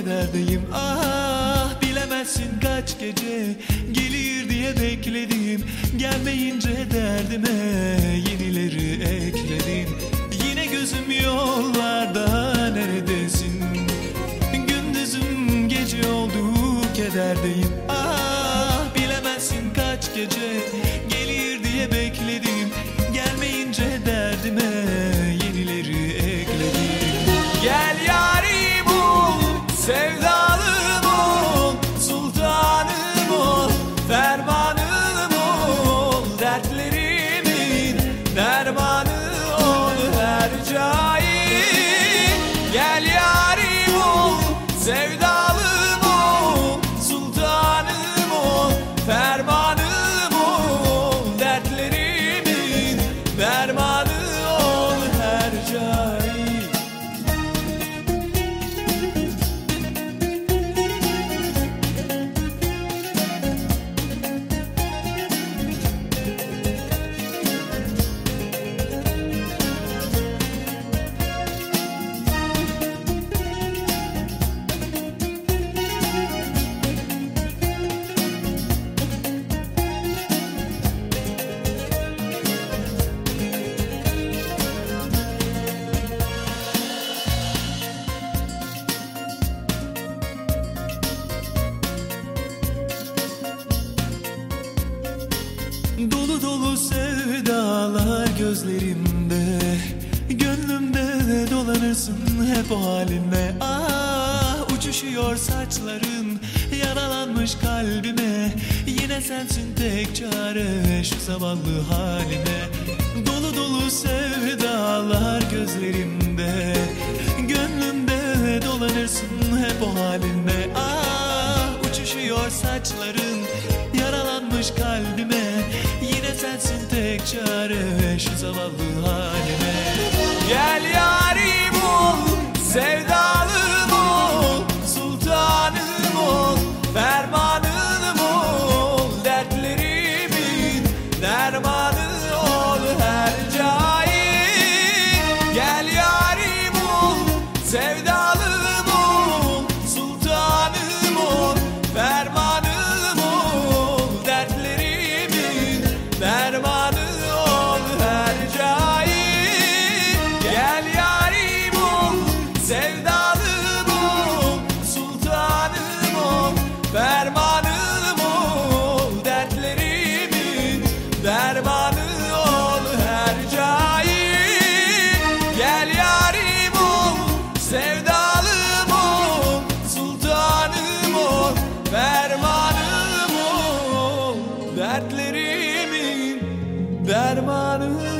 kederdeyim Ah bilemezsin kaç gece gelir diye bekledim. Gelmeyince derdime yenileri ekledin Yine gözüm yollarda neredesin? Gündüzüm gece oldu kederdeyim. Ah bilemezsin kaç gece Gel yarim ol, sevdalım Dolu dolu sevdalar gözlerimde. Gönlümde dolanırsın hep o halinle Ah uçuşuyor saçların Yaralanmış kalbime. Yine sensin tek çare Şu zavallı halime. Dolu dolu sevdalar gözlerimde. Gönlümde dolanırsın hep o halinle Ah uçuşuyor saçların çare Şu zavallı halime Fermanım ol Dertlerimin Dermanı